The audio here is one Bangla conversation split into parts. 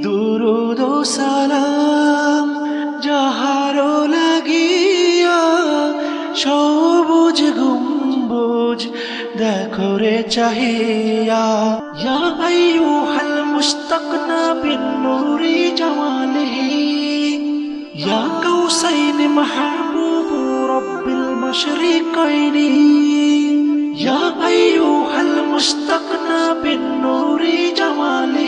দুরুদ ও সালাম যাহারো লাগিয়া সবুজ গম্বুজ দেখো রে চাহিয়া ইয়া আইয়ুহাল মুস্তাকনা বিন নূরি জামালিহি ইয়া কাউসাইন মাহবুব রব্বিল মাশরিকাইনি ইয়া আইয়ুহাল মুস্তাকনা বিন নূরি জামালিহি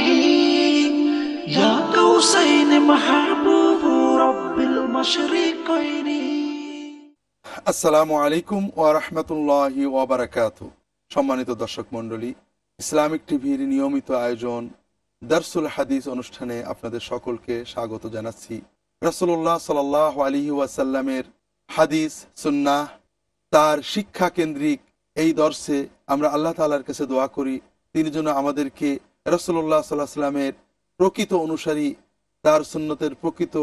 আসসালামু আলাইকুম ওয়া রাহমাতুল্লাহি সম্মানিত দর্শক মণ্ডলী, ইসলামিক টিভির নিয়মিত আয়োজন, দারসুল হাদিস অনুষ্ঠানে আপনাদের সকলকে স্বাগত জানাচ্ছি। রাসূলুল্লাহ সাল্লাল্লাহু আলাইহি ওয়াসাল্লামের হাদিস, সুন্নাহ, তার শিক্ষা কেন্দ্রিক এই দর্শে আমরা আল্লাহ তাআলার কাছে দোয়া করি। তিনি যেন আমাদেরকে রাসূলুল্লাহ সাল্লাহ সাল্লামের প্রকৃত অনুসারী, তার সুন্নতের প্রকৃত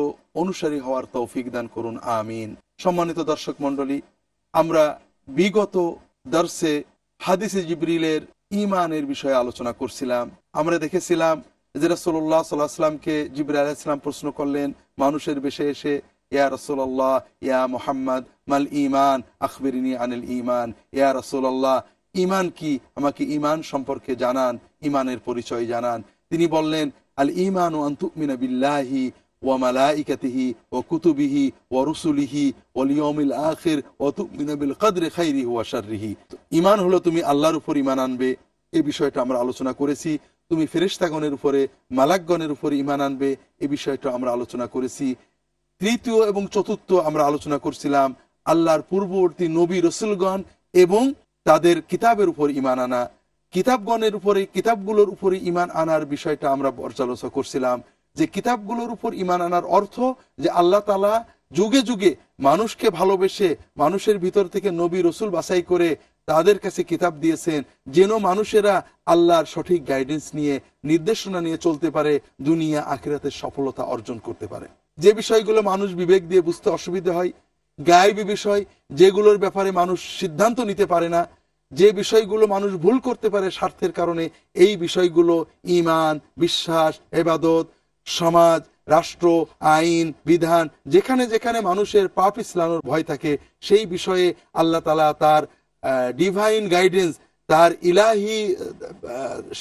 অনুসারী হওয়ার তৌফিক দান করুন, আমিন। সম্মানিত দর্শক মণ্ডলী, আমরা বিগত দর্শে হাদিসে জিবরিলের ইমানের বিষয়ে আলোচনা করছিলাম। আমরা দেখেছিলাম যে রাসোল্লাহ সাল্লাহামকে জিবর আলাইসালাম প্রশ্ন করলেন, মানুষের বেশে এসে, ইয়া রসোল্লাহ ইয়া মোহাম্মদ, মাল ইমান আখবরিনী আনিল ইমান ইয়া রসোল্লাহ ইমান কি? আমাকে ইমান সম্পর্কে জানান ইমানের পরিচয় জানান। তিনি বললেন হলো তুমি আল্লাহর উপর ঈমান আনবে। এই বিষয়টা আমরা আলোচনা করেছি। তুমি ফেরেশতাগণের উপরে, মালাকগণের উপরে ঈমান আনবে। এই বিষয়টা আমরা আলোচনা করেছি। তৃতীয় এবং চতুর্থ আমরা আলোচনা করছিলাম আল্লাহর পূর্ববর্তী নবী রসুলগণ এবং তাদের কিতাবের উপর ইমান আনা। কিতাবগণের উপরে কিতাবগুলোর উপরে ইমান আনার বিষয়টা আমরা পর্যালোচনা করছিলাম, যে কিতাবগুলোর উপর ইমান আনার অর্থ যে আল্লাহ তালা যুগে যুগে মানুষকে ভালোবেসে, মানুষের ভিতর থেকে নবী রসুল বাছাই করে তাদের কাছে কিতাব দিয়েছেন, যেন মানুষেরা আল্লাহর সঠিক গাইডেন্স নিয়ে, নির্দেশনা নিয়ে চলতে পারে, দুনিয়া আখিরাতের সফলতা অর্জন করতে পারে। যে বিষয়গুলো মানুষ বিবেক দিয়ে বুঝতে অসুবিধা হয়, গায়েবী বিষয়, যেগুলোর ব্যাপারে মানুষ সিদ্ধান্ত নিতে পারে না যে বিষয়গুলো মানুষ ভুল করতে পারে স্বার্থের কারণে, এই বিষয়গুলো ইমান বিশ্বাস, এবাদত, সমাজ, রাষ্ট্র, আইন, বিধান, যেখানে যেখানে মানুষের পাপ ইসলানোর ভয় থাকে, সেই বিষয়ে আল্লাহ তালা তার ডিভাইন গাইডেন্স তার ইলাহি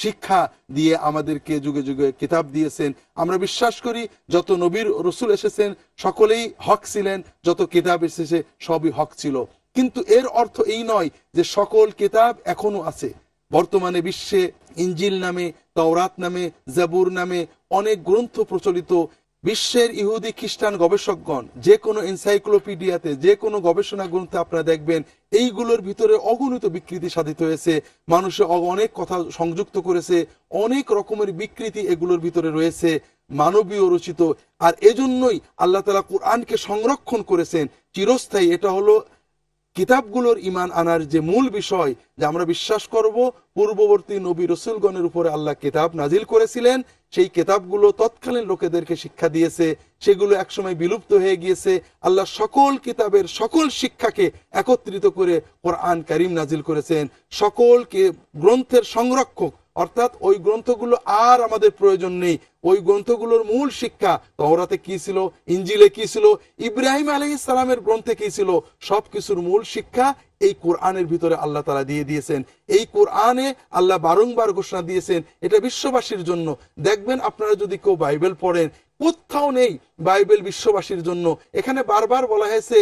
শিক্ষা দিয়ে আমাদেরকে যুগে যুগে কিতাব দিয়েছেন। আমরা বিশ্বাস করি, যত নবীর রসুল এসেছেন, সকলেই হক ছিলেন, যত কিতাব এসেছে, সবই হক ছিল। কিন্তু এর অর্থ এই নয় যে সকল কিতাব এখনও আছে। বর্তমানে বিশ্বে ইঞ্জিল নামে, তওরাত নামে, জাবুর নামে অনেক গ্রন্থ প্রচলিত। বিশ্বের ইহুদি খ্রিস্টান গবেষকগণ যে কোনো এনসাইক্লোপিডিয়াতে যে কোনো গবেষণা গ্রন্থে আপনারা দেখবেন, এইগুলোর ভিতরে অগণিত বিকৃতি সাধিত হয়েছে। মানুষে অনেক কথা সংযুক্ত করেছে, অনেক রকমের বিকৃতি এগুলোর ভিতরে রয়েছে, মানবীয় রচিত। আর এজন্যই আল্লাহ তালা কোরআনকে সংরক্ষণ করেছেন। চিরস্থায়ী, এটা হলো কিতাবগুলোর ইমান আনার যে মূল বিষয় যে আমরা বিশ্বাস করব, পূর্ববর্তী নবী রসুলগণের উপরে আল্লাহ কিতাব নাজিল করেছিলেন, সেই কিতাবগুলো তৎকালীন লোকেদেরকে শিক্ষা দিয়েছে, সেগুলো একসময় বিলুপ্ত হয়ে গিয়েছে। আল্লাহ সকল কিতাবের সকল শিক্ষাকে একত্রিত করে ওর আন কারিম নাজিল করেছেন। সকলকে গ্রন্থের সংরক্ষক অর্থাৎ ওই গ্রন্থগুলো আর আমাদের প্রয়োজন নেই। ওই গ্রন্থগুলোর মূল শিক্ষা তহরাতে কি ছিল ইঞ্জিলে কি ছিল, ইব্রাহিম আলহ ইসলামের গ্রন্থে কি ছিল, সবকিছুর মূল শিক্ষা এই কোরআনের ভিতরে আল্লাহ তালা দিয়ে দিয়েছেন। এই কোরআনে আল্লাহ বারংবার ঘোষণা দিয়েছেন, এটা বিশ্ববাসীর জন্য। দেখবেন আপনারা যদি কেউ বাইবেল পড়েন, কোথাও নেই বাইবেল বিশ্ববাসীর জন্য। এখানে বারবার বলা হয়েছে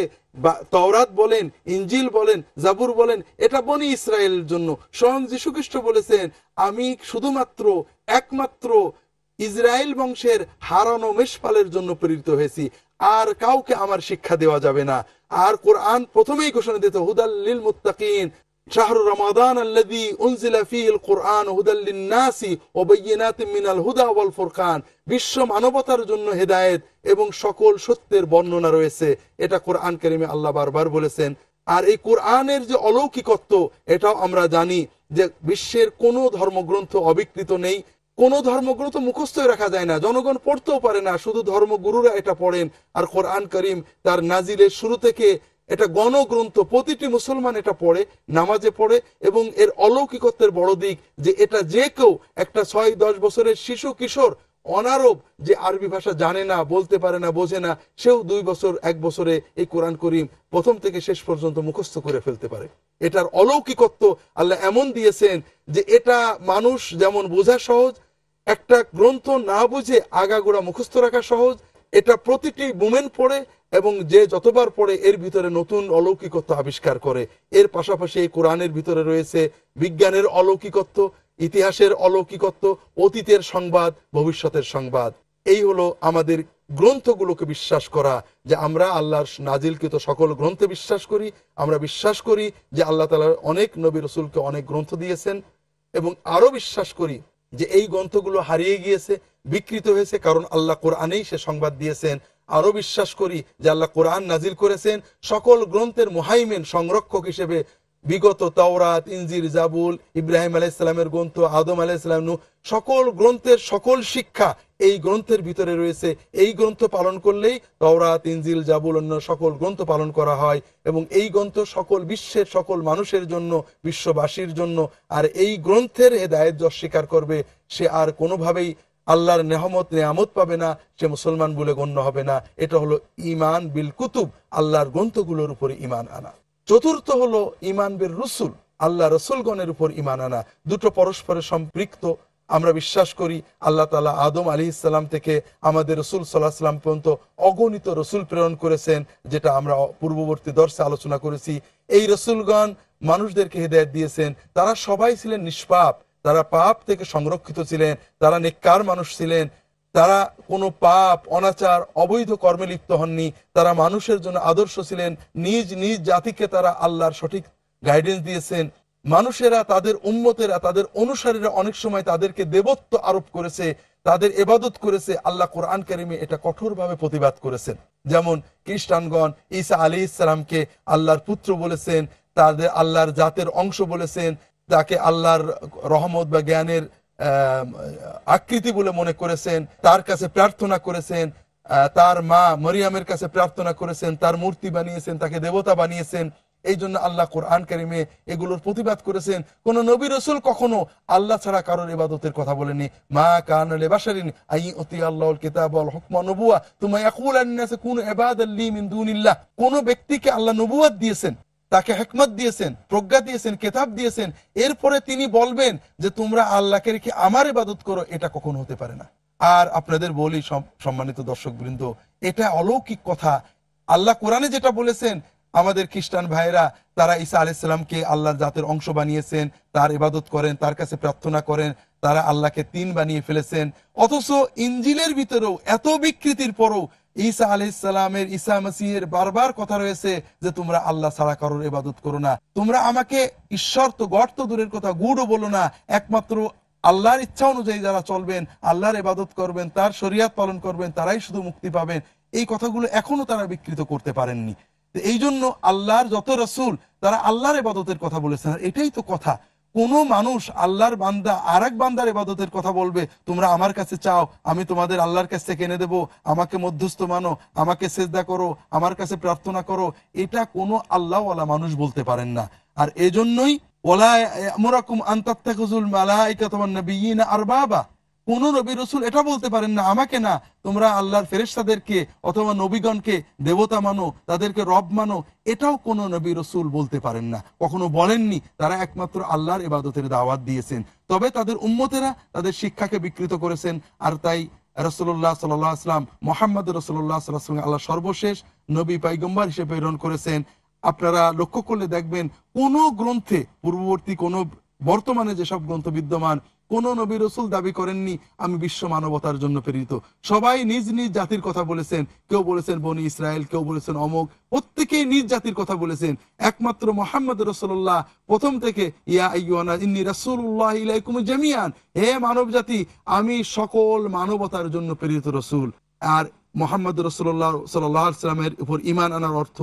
তওরাত বলেন ইঞ্জিল বলেন, জাবুর বলেন, এটা বনি ইসরায়েলের জন্য। স্বয়ং যীশুখ্রিস্ট বলেছেন, আমি শুধুমাত্র, একমাত্র ইসরায়েল বংশের হারানো মেষপালের জন্য প্রেরিত হয়েছি। আর কাউকে আমার শিক্ষা দেওয়া যাবে না। আর কোরআন প্রথমেই ঘোষণা দিতে হুদাল্লিল মুত্তাকিন। আল্লাযী উনজিলা ফীহিল কুরআন হুদাল লিন-নাসি ওয়া বায়িনাতিন মিনাল হুদা ওয়াল ফুরকান। বিশ্ব মানবতার জন্য হেদায়েত এবং সকল সত্যের বর্ণনা রয়েছে। এটা কোরআন কারিমে আল্লাহ বারবার বলেছেন। আর এই কোরআনের যে অলৌকিকত্ব, এটাও আমরা জানি যে বিশ্বের কোনো ধর্মগ্রন্থ অবিকৃত নেই। কোন ধর্মগ্রন্থ মুখস্থ রাখা যায় না। জনগণ পড়তেও পারে না। শুধু ধর্মগুরুরা এটা পড়েন। আর কোরআন করিম তার নাজিলের শুরু থেকে এটা গণগ্রন্থ, প্রতিটি মুসলমান এটা পড়ে, নামাজে পড়ে, এবং এর অলৌকিকত্বের বড় দিক যে এটা যে কেউ একটা ছয়, দশ বছরের শিশু কিশোর অনারব যে আরবি ভাষা জানে না, বলতে পারে না, বোঝে না, সেও দুই বছর, এক বছরে এই কোরআন করিম প্রথম থেকে শেষ পর্যন্ত মুখস্থ করে ফেলতে পারে। এটার অলৌকিকত্ব আল্লাহ এমন দিয়েছেন যে এটা মানুষ যেমন বোঝা সহজ, একটা গ্রন্থ না বুঝে আগাগোড়া মুখস্থ রাখা সহজ, এটা প্রতিটি মুমেন্ট পড়ে এবং যে যতবার পড়ে এর ভিতরে নতুন অলৌকিকত্ব আবিষ্কার করে, এর পাশাপাশি এই কোরআনের ভিতরে রয়েছে বিজ্ঞানের অলৌকিকত্ব, ইতিহাসের অলৌকিকত্ব, অতীতের সংবাদ, ভবিষ্যতের সংবাদ। এই হলো আমাদের গ্রন্থগুলোকে বিশ্বাস করা যে আমরা আল্লাহর নাজিলকৃত সকল গ্রন্থে বিশ্বাস করি, আমরা বিশ্বাস করি যে আল্লাহ তালা অনেক নবী রসুলকে অনেক গ্রন্থ দিয়েছেন এবং আরও বিশ্বাস করি যে এই গ্রন্থগুলো হারিয়ে গিয়েছে, বিকৃত হয়েছে কারণ আল্লাহ কোরআনেই সে সংবাদ দিয়েছেন। আরও বিশ্বাস করি যে আল্লাহ কোরআন নাজিল করেছেন সকল গ্রন্থের মুহাইমেন সংরক্ষক হিসেবে। বিগত তাওরাত ইনজির জাবুল, ইব্রাহিম আলাইসালামের গ্রন্থ, আদম আলাইসালাম সকল গ্রন্থের সকল শিক্ষা এই গ্রন্থের ভিতরে রয়েছে। এই গ্রন্থ পালন করলেই তাওরাত, ইনজিল, জাবুল অন্য সকল গ্রন্থ পালন করা হয় এবং এই গ্রন্থ সকল বিশ্বের সকল মানুষের জন্য, বিশ্ববাসীর জন্য, আর এই গ্রন্থের হেদায়ত যশ স্বীকার করবে সে আর কোনোভাবেই আল্লাহর নেহমত নেয়ামত পাবে না, সে মুসলমান বলে গণ্য হবে না। এটা হলো ইমান বিল কুতুব, আল্লাহর গ্রন্থগুলোর উপরে ইমান আনা। চতুর্থ হলো ইমান বিল রসুল আল্লাহ রসুলগণের উপর ইমান আনা। দুটো পরস্পরের সম্পৃক্ত। আমরা বিশ্বাস করি আল্লাহ তালা আদম আলী ইসলাম থেকে আমাদের রসুল সাল্লাহ সাল্লাম পর্যন্ত অগণিত রসুল প্রেরণ করেছেন, যেটা আমরা পূর্ববর্তী দর্শে আলোচনা করেছি। এই রসুলগণ মানুষদেরকে হৃদায়ত দিয়েছেন, তারা সবাই ছিলেন নিষ্পাপ। তারা পাপ থেকে সংরক্ষিত ছিলেন তারা নেককার মানুষ ছিলেন তারা কোনো পাপ, অনাচার, অবৈধ কর্মে লিপ্ত হননি, তারা মানুষের জন্য আদর্শ ছিলেন, নিজ নিজ জাতিকে তারা আল্লাহর সঠিক গাইডেন্স দিয়েছেন। মানুষেরা তাদের উম্মতেরা, তাদের অনুসারীরা অনেক সময় তাদেরকে দেবত্ব আরোপ করেছে, তাদের এবাদত করেছে। আল্লাহ কোরআন কারিমে এটা কঠোরভাবে প্রতিবাদ করেছেন। যেমন খ্রিস্টানগণ ঈসা আলী ইসলামকে আল্লাহর পুত্র বলেছেন, তাদের আল্লাহর জাতের অংশ বলেছেন তাকে আল্লাহর রহমত বা জ্ঞানের আকৃতি বলে মনে করেছেন, তার কাছে প্রার্থনা করেছেন তার মা মরিয়ামের কাছে প্রার্থনা করেছেন, তার মূর্তি বানিয়েছেন, তাকে দেবতা বানিয়েছেন, এই জন্য আল্লাহ কোরআন কারিমে এগুলোর প্রতিবাদ করেছেন। কোন নবী রসুল কখনো আল্লাহ ছাড়া কারোর ইবাদতের কথা বলেনি মা কান লেবাসারিন আই অতি আল্লাহ কিতাব আল হুকমা নবুয়া তোমায় কোন ব্যক্তিকে আল্লাহ নবুয়াত দিয়েছেন তাকে হেকমত দিয়েছেন, প্রজ্ঞা দিয়েছেন, কেতাব দিয়েছেন। এরপরে তিনি বলবেন যে, তোমরা আল্লাহকে রেখে আমার ইবাদত করো, এটা কখনো হতে পারে না। আর আপনাদের বলি সম্মানিত দর্শক বৃন্দ এটা অলৌকিক কথা। আল্লাহ কোরআনে যেটা বলেছেন, আমাদের খ্রিস্টান ভাইরা তারা ঈসা আলাইসাল্লামকে আল্লাহর জাতের অংশ বানিয়েছেন, তার ইবাদত করেন, তার কাছে প্রার্থনা করেন, তারা আল্লাহকে তিন বানিয়ে ফেলেছেন। অথচ ইঞ্জিলের ভিতরেও, এত বিকৃতির পরও ঈসা আলাইসালামের ঈসা মাসিহের বারবার কথা রয়েছে যে, তোমরা আল্লাহ ছাড়া কারোর ইবাদত করো না। তোমরা আমাকে ঈশ্বর তো গর্ত দূরের কথা গুড়ও বলো না। একমাত্র আল্লাহর ইচ্ছা অনুযায়ী যারা চলবেন, আল্লাহর ইবাদত করবেন, তার শরিয়াত পালন করবেন, তারাই শুধু মুক্তি পাবেন। এই কথাগুলো এখনও তারা বিকৃত করতে পারেননি। এই জন্য আল্লাহর যত রসুল, তারা আল্লাহর ইবাদতের কথা বলেছেন। এটাই তো কথা। কোন মানুষ আল্লাহর বান্দা আর এক বান্দার এবাদতের কথা বলবে, তোমরা আমার কাছে চাও, আমি তোমাদের আল্লাহর কাছ থেকে এনে দেব, আমাকে মধ্যস্থ মানো, আমাকে সেজদা করো, আমার কাছে প্রার্থনা করো। এটা কোনো আল্লাহওয়ালা মানুষ বলতে পারেন না। আর এজন্যই, ওলা আমরাকুম আন্তাত্তাকুজুল মালাইকা তোমার নবীন আর আরবাবা। কোন নবী রসুল এটা বলতে পারেন না, আমাকে না, তোমরা আল্লাহর ফেরেশতাদেরকে অথবা নবীগণকে দেবতা মানো, তাদেরকে রব মানো, এটাও কোন নবী রসুল বলতে পারেন না। কখনো বলেননি, তারা একমাত্র আল্লাহর ইবাদতের দাওয়াত দিয়েছেন। তবে তাদের উম্মতেরা তাদের শিক্ষাকে বিকৃত করেছেন, আর তাই রসুল্লাহ সাল্লাহ আসলাম মোহাম্মদ রসুল্লাহ সাল্লাহ আল্লাহ সর্বশেষ নবী পাইগম্বার হিসেবে প্রেরণ করেছেন। আপনারা লক্ষ্য করলে দেখবেন, কোন গ্রন্থে পূর্ববর্তী কোন বর্তমানে যেসব গ্রন্থ বিদ্যমান কোন নবী রসুল দাবি করেননি, আমি বিশ্ব মানবতার জন্য প্রেরিত। সবাই নিজ নিজ জাতির কথা বলেছেন। কেউ বলেছেন বনি ইসরায়েল, কেউ বলেছেন অমক প্রত্যেকেই নিজ জাতির কথা বলেছেন। একমাত্র মোহাম্মদ রসুল্লাহ প্রথম থেকে জামিয়ান হে মানব জাতি, আমি সকল মানবতার জন্য প্রেরিত রসুল। আর মোহাম্মদ রসুল্লাহ সাল্লামের উপর ইমান আনার অর্থ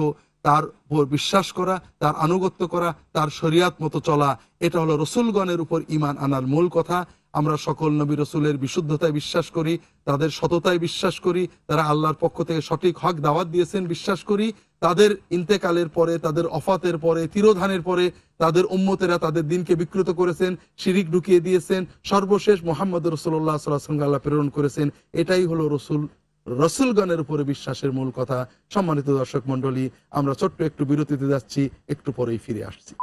তার উপর বিশ্বাস করা, তার আনুগত্য করা, তার শরিয়াত মতো চলা, এটা হলো রসুলগণের উপর ইমান আনার মূল কথা। আমরা সকল নবী রসুলের বিশুদ্ধতায় বিশ্বাস করি, তাদের সততায় বিশ্বাস করি, তারা আল্লাহর পক্ষ থেকে সঠিক হক দাওয়াত দিয়েছেন, বিশ্বাস করি। তাদের ইন্তেকালের পরে, তাদের অফাতের পরে, তিরোধানের পরে, তাদের উম্মতেরা তাদের দিনকে বিকৃত করেছেন, শিরিক ঢুকিয়ে দিয়েছেন, সর্বশেষ মোহাম্মদ রসুল্লাহ সাল্লাহ আল্লাহ প্রেরণ করেছেন। এটাই হলো রসুল রসুলগণের উপরে বিশ্বাসের মূল কথা। সম্মানিত দর্শক মন্ডলী আমরা ছোট্ট একটু বিরতিতে যাচ্ছি, একটু পরেই ফিরে আসছি।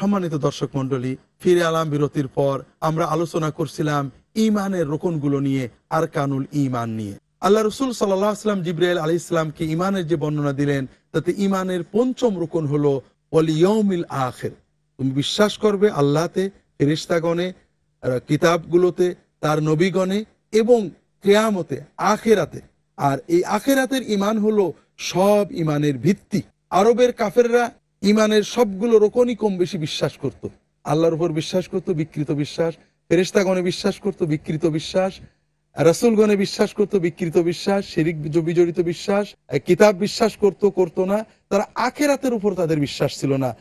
সম্মানিত দর্শক মন্ডলী ফিরে আলাম বিরতির পর। আমরা আলোচনা করছিলাম ইমানের রোকনগুলো নিয়ে আর কানুল ইমান নিয়ে। আল্লাহ রসুল সাল্লাম জিব্রাইল আলী ইসলামকে ইমানের যে বর্ণনা দিলেন, তাতে ইমানের পঞ্চম রোকন হলো ওয়ালিয়মিল আখের। তুমি বিশ্বাস করবে আল্লাহতে ফেরিস্তাগণে কিতাবগুলোতে তার নবীগণে এবং কেয়ামতে, আখেরাতে। আর এই আখেরাতের ইমান হলো সব ইমানের ভিত্তি। আরবের কাফেররা ইমানের সবগুলো রোকনই কম বেশি বিশ্বাস করত। আল্লাহর উপর বিশ্বাস করত, বিকৃত বিশ্বাস। ফেরেস্তাগণে বিশ্বাস করত, বিকৃত বিশ্বাস। রাসুলগণে বিশ্বাস করত, বিকৃত বিশ্বাস। শিরিক, বিজড়িত বিশ্বাস। কিতাব বিশ্বাস করত করত না। তারা আখেরাতের উপর তাদের বিশ্বাস ছিল না।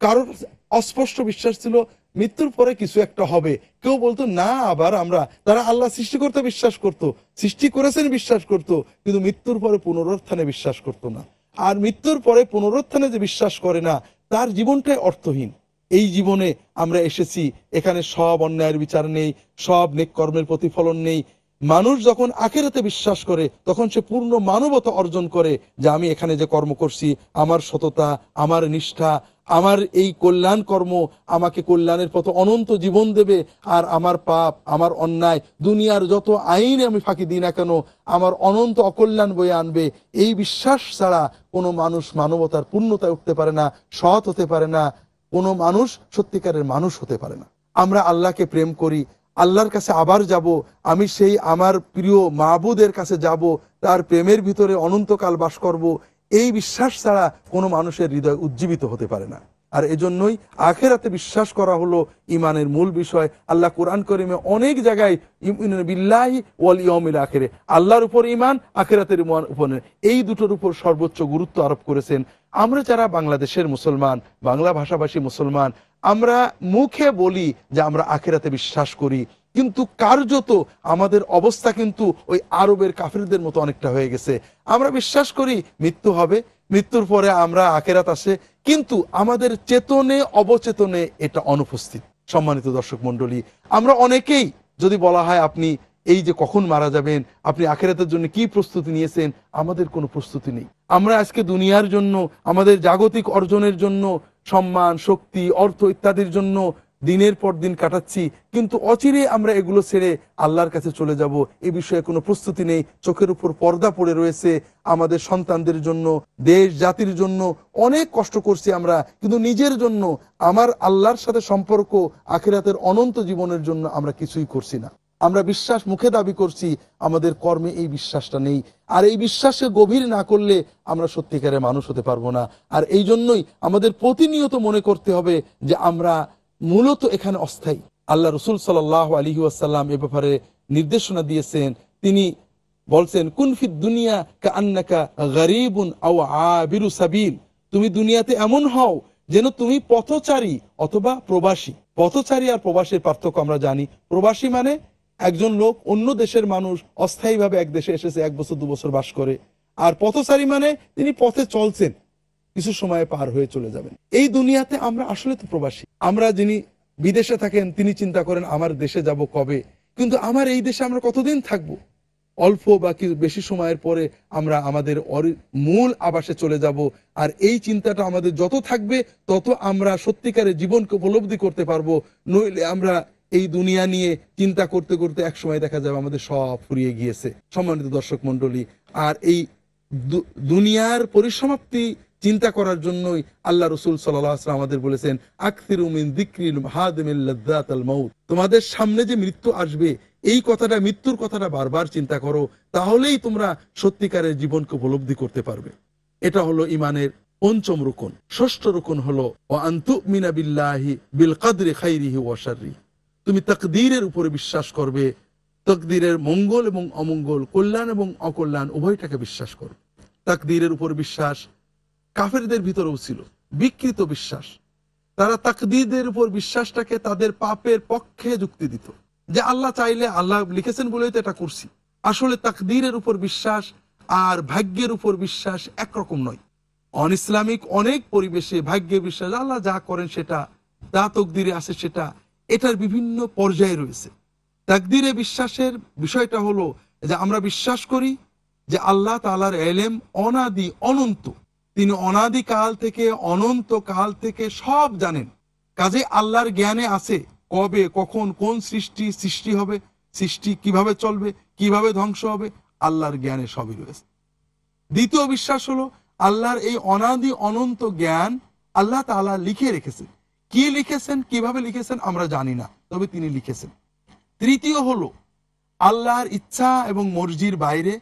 কারোর অস্পষ্ট বিশ্বাস ছিল, মৃত্যুর পরে কিছু একটা হবে। কেউ বলতো, না, আবার আমরা তারা আল্লাহ সৃষ্টি করতে বিশ্বাস করত, সৃষ্টি করেছেন বিশ্বাস করত, কিন্তু মৃত্যুর পরে পুনরুত্থানে বিশ্বাস করত না। আর মৃত্যুর পরে পুনরুত্থানে যে বিশ্বাস করে না, তার জীবনটাই অর্থহীন। এই জীবনে আমরা এসেছি, এখানে সব অন্যায়ের বিচার নেই, সব নেক কর্মের প্রতিফলন নেই। মানুষ যখন আখেরাতে বিশ্বাস করে, তখন সে পূর্ণ মানবতা অর্জন করে যে আমি এখানে যে কর্ম করছি, আমার সততা, আমার নিষ্ঠা আমার এই কল্যাণ কর্ম আমাকে কল্যাণের পথে অনন্ত জীবন দেবে, আর আমার পাপ, আমার অন্যায়, দুনিয়ার যত আইনে আমি ফাঁকি দিই না কেন, আমার অনন্ত অকল্যাণ বয়ে আনবে। এই বিশ্বাস ছাড়া কোনো মানুষ মানবতার পূর্ণতায় উঠতে পারে না, সৎ হতে পারে না, কোনো মানুষ সত্যিকারের মানুষ হতে পারে না। আমরা আল্লাহকে প্রেম করি, আল্লাহর কাছে আবার যাব, আমি সেই আমার প্রিয় মাহবুদের কাছে যাব, তার প্রেমের ভিতরে অনন্তকাল বাস করব এই বিশ্বাস ছাড়া কোনো মানুষের হৃদয় উজ্জীবিত হতে পারে না। আর এজন্যই আখেরাতে বিশ্বাস করা হলো ইমানের মূল বিষয়। আল্লাহ কোরআন করিমে অনেক জায়গায় বিল্লাহি ওয়াল ইয়মিল আখেরে। আল্লাহর উপর ইমান আখেরাতের উপর এই দুটোর উপর সর্বোচ্চ গুরুত্ব আরোপ করেছেন। আমরা যারা বাংলাদেশের মুসলমান, বাংলা ভাষাভাষী মুসলমান, আমরা মুখে বলি যে আমরা আখেরাতে বিশ্বাস করি। কিন্তু কার্যত আমাদের অবস্থা কিন্তু ওই আরবের কাফিরদের মতো অনেকটা হয়ে গেছে। আমরা বিশ্বাস করি মৃত্যু হবে, মৃত্যুর পরে আমরা আখেরাত আসে, কিন্তু আমাদের চেতনে, অবচেতনে এটা অনুপস্থিত। সম্মানিত দর্শক মন্ডলী আমরা অনেকেই যদি বলা হয় আপনি এই যে কখন মারা যাবেন, আপনি আখেরাতের জন্য কি প্রস্তুতি নিয়েছেন, আমাদের কোনো প্রস্তুতি নেই। আমরা আজকে দুনিয়ার জন্য, আমাদের জাগতিক অর্জনের জন্য, সম্মান, শক্তি, অর্থ ইত্যাদির জন্য দিনের পর দিন কাটাচ্ছি, কিন্তু অচিরে আমরা এগুলো ছেড়ে আল্লাহর কাছে চলে যাব। এ বিষয়ে কোনো প্রস্তুতি নেই। চোখের উপর পর্দা পড়ে রয়েছে আমাদের সন্তানদের জন্য, দেশ, জাতির জন্য। অনেক কষ্ট করছি আমরা, কিন্তু নিজের জন্য, আমার আল্লাহর সাথে সম্পর্ক আখিরাতের অনন্ত জীবনের জন্য আমরা কিছুই করছি না। আমরা বিশ্বাস মুখে দাবি করছি, আমাদের কর্মে এই বিশ্বাসটা নেই। আর এই বিশ্বাসকে গভীর না করলে আমরা সত্যিকারে মানুষ হতে পারব না। আর এই জন্যই আমাদের প্রতিনিয়ত মনে করতে হবে যে আমরা মূলত এখানে অস্থায়ী। আল্লাহ রসুল সাল্লাহ আলী ওয়াসাল্লাম এ ব্যাপারে নির্দেশনা দিয়েছেন। তিনি বলছেন কুনফিদ দুনিয়া কা আন্নাকা গরিবুন আও আবিরু সাবিল। তুমি দুনিয়াতে এমন হও যেন তুমি পথচারী অথবা প্রবাসী। পথচারী আর প্রবাসীর পার্থক্য আমরা জানি। প্রবাসী মানে একজন লোক অন্য দেশের মানুষ অস্থায়ীভাবে এক দেশে এসেছে, এক বছর, দু বছর বাস করে। আর পথচারী মানে তিনি পথে চলছেন। কিছু সময় পার হয়ে চলে যাবেন। এই দুনিয়াতে আমরা আসলে তো প্রবাসী। আমরা যিনি বিদেশে থাকেন, তিনি চিন্তা করেন, আমার দেশে যাব কবে? কিন্তু আমার এই দেশে আমরা কতদিন থাকব? অল্প বা বেশি সময়ের পরে আমরা আমাদের মূল আবাসে চলে যাব। আর এই চিন্তাটা আমাদের যত থাকবে, তত আমরা সত্যিকারের জীবনকে উপলব্ধি করতে পারব। নইলে আমরা এই দুনিয়া নিয়ে চিন্তা করতে করতে এক সময় দেখা যাবে আমাদের সব ফুরিয়ে গিয়েছে। সম্মানিত দর্শক মন্ডলী আর এই দুনিয়ার পরিসমাপ্তি চিন্তা করার জন্যই আল্লাহ রসুল সাল্লাম আমাদের বলেছেন আখতির উমিন দিক্রিল হাদমিল লদ্দাত তোমাদের সামনে যে মৃত্যু আসবে, এই কথাটা, মৃত্যুর কথাটা বারবার চিন্তা করো, তাহলেই তোমরা সত্যিকারের জীবনকে উপলব্ধি করতে পারবে। এটা হলো ইমানের পঞ্চম রুকন। ষষ্ঠ রুকন হলো তুমি তাকদীরের উপরে বিশ্বাস করবে, তকদিরের মঙ্গল এবং অমঙ্গল, কল্যাণ এবং অকল্যাণ উভয়টাকে বিশ্বাস করবে। তাকদিরের উপর বিশ্বাস কাফেরদের ভিতরেও ছিল বিকৃত বিশ্বাস। তারা তাকদিদের উপর বিশ্বাসটাকে তাদের পাপের পক্ষে যুক্তি দিত। যে আল্লাহ চাইলে আল্লাহ লিখেছেন বলেই তো এটা করছি। আসলে তাকদিরের উপর বিশ্বাস আর ভাগ্যের উপর বিশ্বাস একরকম নয়। অন ইসলামিক অনেক পরিবেশে ভাগ্যে বিশ্বাস, আল্লাহ যা করেন সেটা তা তকদিরে আসে সেটা, এটার বিভিন্ন পর্যায়ে রয়েছে। তাকদিরে বিশ্বাসের বিষয়টা হলো যে আমরা বিশ্বাস করি যে আল্লাহ তালার এলেম অনাদি অনন্ত। তিনি অনাদিকাল থেকে, অনন্ত কাল থেকে সব জানেন। কাজে আল্লাহর জ্ঞানে আছে কবে, কখন, কোন সৃষ্টি সৃষ্টি হবে, সৃষ্টি কীভাবে চলবে, কীভাবে ধ্বংস হবে, আল্লাহর জ্ঞানে সবই রয়েছে। দ্বিতীয় বিশ্বাস হলো, আল্লাহর এই অনাদি অনন্ত জ্ঞান আল্লাহ তাআলা লিখে রেখেছেন। কি লিখেছেন, কীভাবে লিখেছেন আমরা জানি না, তবে তিনি লিখেছেন। তৃতীয় হলো, আল্লাহর ইচ্ছা এবং মর্জির বাইরে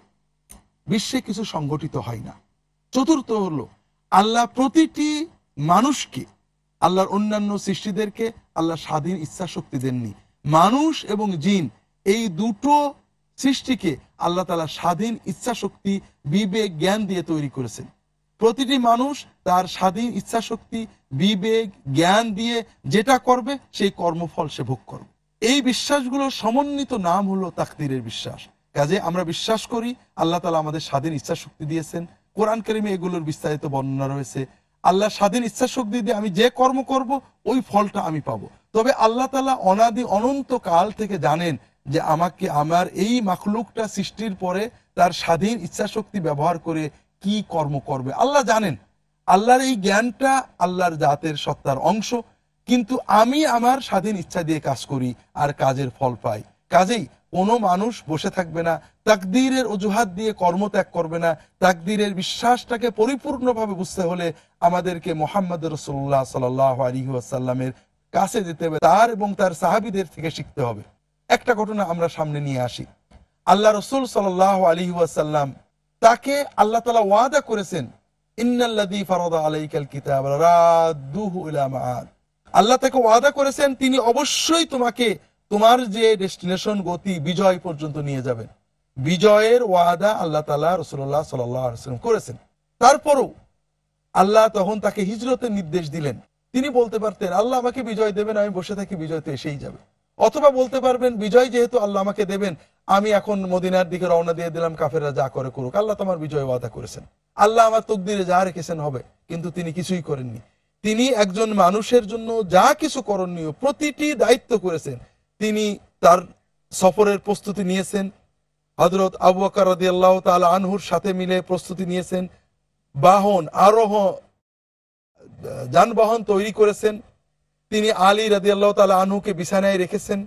বিশ্বে কিছু সংগঠিত হয় না। চতুর্থ হলো আল্লাহ প্রতিটি মানুষকে, আল্লাহর অন্যান্য সৃষ্টিদেরকে আল্লাহ স্বাধীন ইচ্ছা শক্তি দেননি। মানুষ এবং জিন, এই দুটো সৃষ্টিকে আল্লাহ তালা স্বাধীন ইচ্ছা শক্তি বিবেক, জ্ঞান দিয়ে তৈরি করেছেন। প্রতিটি মানুষ তার স্বাধীন ইচ্ছা শক্তি বিবেক, জ্ঞান দিয়ে যেটা করবে, সেই কর্মফল সে ভোগ করবে। এই বিশ্বাসগুলোর সমন্বিত নাম হলো তাকদিরের বিশ্বাস। কাজে আমরা বিশ্বাস করি, আল্লাহ তালা আমাদের স্বাধীন ইচ্ছা শক্তি দিয়েছেন। কোরআন কারিমে এগুলোর বিস্তারিত বর্ণনা রয়েছে। আল্লাহ স্বাধীন ইচ্ছা শক্তি দিয়ে আমি যে কর্ম করব, ওই ফলটা আমি পাবো। তবে আল্লাহ তালা অনাদি অনন্ত কাল থেকে জানেন যে আমাকে আমার এই মাখলুকটা সৃষ্টির পরে তার স্বাধীন ইচ্ছা শক্তি ব্যবহার করে কি কর্ম করবে। আল্লাহ জানেন, আল্লাহর এই জ্ঞানটা আল্লাহর জাতের সত্তার অংশ, কিন্তু আমি আমার স্বাধীন ইচ্ছা দিয়ে কাজ করি আর কাজের ফল পাই। কাজেই কোনো মানুষ বসে থাকবে না, তাকদীরের অজুহাত দিয়ে কর্মত্যাগ করবে না, তাকদীরের বিশ্বাসটাকে পরিপূর্ণভাবে বুঝতে হলে আমাদেরকে মোহাম্মদ রসুল্লাহ সাল আলী আসাল্লামের কাছে যেতে হবে, তার এবং তার সাহাবিদের থেকে শিখতে হবে। একটা ঘটনা আমরা সামনে নিয়ে আসি। আল্লাহ রসুল সাল আলী আসাল্লাম তাকে আল্লাহ তালা ওয়াদা করেছেন আল্লাহ তাকে ওয়াদা করেছেন, তিনি অবশ্যই তোমাকে তোমার যে ডেস্টিনেশন গতি বিজয় পর্যন্ত নিয়ে যাবেন বিজয়ের ওয়াদা আল্লাহ তালা রসুল্লাহ সাল্লাম করেছেন। তারপরও আল্লাহ তখন তাকে হিজরতের নির্দেশ দিলেন। তিনি বলতে পারতেন, আল্লাহ আমাকে বিজয় দেবেন, আমি বসে থাকি বিজয় তো এসেই যাবে। অথবা বলতে পারবেন, বিজয় যেহেতু আল্লাহ আমাকে দেবেন, আমি এখন মদিনার দিকে রওনা দিয়ে দিলাম, কাফেররা যা করে করুক। আল্লাহ তোমার বিজয় ওয়াদা করেছেন। আল্লাহ আমার তকদিরে যা রেখেছেন হবে, কিন্তু তিনি কিছুই করেননি। তিনি একজন মানুষের জন্য যা কিছু করণীয় প্রতিটি দায়িত্ব করেছেন। তিনি তার সফরের প্রস্তুতি নিয়েছেন। হজরত আবু আকার রাদি আল্লাহ তালা আনহুর সাথে মিলে প্রস্তুতি নিয়েছেন। বাহন, আরোহ যানবাহন তৈরি করেছেন। তিনি আলী রাদি আল্লাহ তালা আনহুকে বিছানায় রেখেছেন।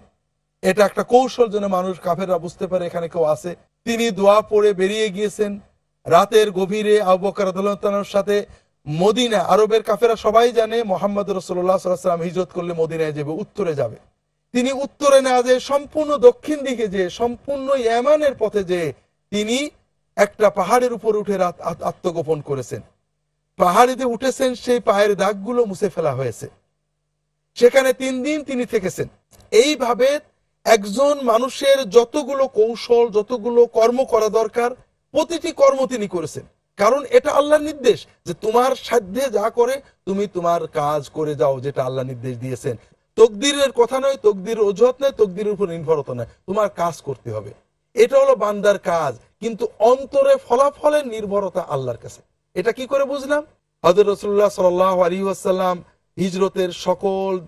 এটা একটা কৌশল যেন মানুষ কাফেররা বুঝতে পারে, এখানে কেউ আছে। তিনি দোয়া পড়ে বেরিয়ে গিয়েছেন। রাতের গভীরে আবু বকর রাদিয়াল্লাহু সাথে মদিনা আরবের কাফেরা সবাই জানে, মোহাম্মদ রসুল্লাহ সাল্লাম হিজরত করলে মদিনায় যাবে, উত্তরে যাবে। তিনি উত্তরে না যে সম্পূর্ণ দক্ষিণ দিকে যে সম্পূর্ণ ইয়ামানের পথে যে তিনি একটা পাহাড়ের উপর উঠে আত্মগোপন করেছেন। পাহাড়িতে উঠেছেন, সেই পায়ের দাগগুলো মুছে ফেলা হয়েছে। সেখানে তিন দিন তিনি থেকেছেন। এইভাবে একজন মানুষের যতগুলো কৌশল, যতগুলো কর্ম করা দরকার, প্রতিটি কর্ম তিনি করেছেন। কারণ এটা আল্লাহর নির্দেশ যে তোমার সাধ্যে যা করে, তুমি তোমার কাজ করে যাও যেটা আল্লাহ নির্দেশ দিয়েছেন। তকদিরের কথা নয়, তকদির অজুহাত নয় তকদির উপর নির্ভরতা নয়। তোমার কাজ করতে হবে। এটা হলো বান্দার কাজ। কিন্তু অন্তরে ফলাফলের নির্ভরতা আল্লাহর কাছে। এটা কি করে বুঝলাম? হজর রসুল্লাহ সাল আলী আসাল্লাম হিজরতের সকল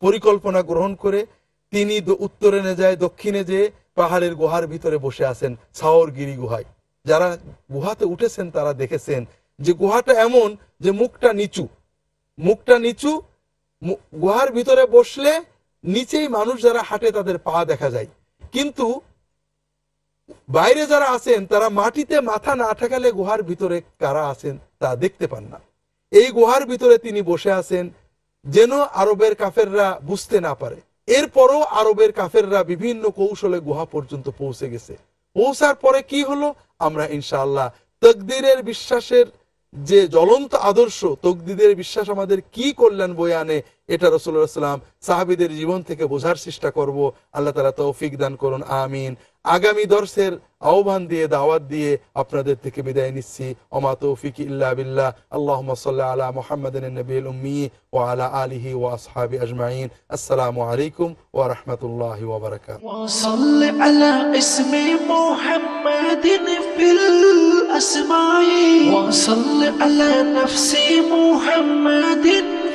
পরিকল্পনা গ্রহণ করে তিনি উত্তরে নে যায়, দক্ষিণে যে পাহাড়ের গুহার ভিতরে বসে আছেন, সাওরগিরি গুহায়। যারা গুহাতে উঠেছেন, তারা দেখেছেন যে গুহাটা এমন যে মুখটা নিচু। মুখটা নিচু গুহার ভিতরে বসলে নিচেই মানুষ যারা হাঁটে তাদের পা দেখা যায়। কিন্তু বাইরে যারা আছেন, তারা মাটিতে মাথা না ঠেকালে গুহার ভিতরে কারা আছেন তা দেখতে পান না। এই গুহার ভিতরে তিনি বসে আছেন যেন আরবের কাফেররা বুঝতে না পারে। এরপরও আরবের কাফেররা বিভিন্ন কৌশলে গুহা পর্যন্ত পৌঁছে গেছে। পৌঁছার পরে কি হলো? আমরা ইনশাআল্লাহ তকদিরের বিশ্বাসের যে জ্বলন্ত আদর্শ তকদিদের বিশ্বাস আমাদের কি কল্যাণ করলেন আনে, এটা রসুল্লাহ সাল্লাম সাহাবিদের জীবন থেকে বোঝার চেষ্টা করব। আল্লাহ তালা তৌফিক দান করুন, আমিন। আগামী দর্শের আহ্বান দিয়ে দাওয়াত দিয়ে আপনাদের থেকে বিদায় নিচ্ছি ওমা তৌফিক ইল্লা বিল্লাহ আল্লাহ সাল্লাহ আলা মোহাম্মদিন নবীল উম্মি ও আলা আলিহি ও আসহাবি আজমাইন আসসালামু আলাইকুম ওয়া রাহমাতুল্লাহি ওয়া বারাকাতুহু وصل على اسم محمد في الأسماء وصل على نفس محمد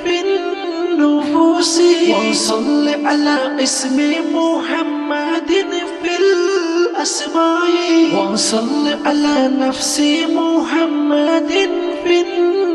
في النفوس وصل على اسم محمد في الأسماء وصل على نفس محمد في النفوس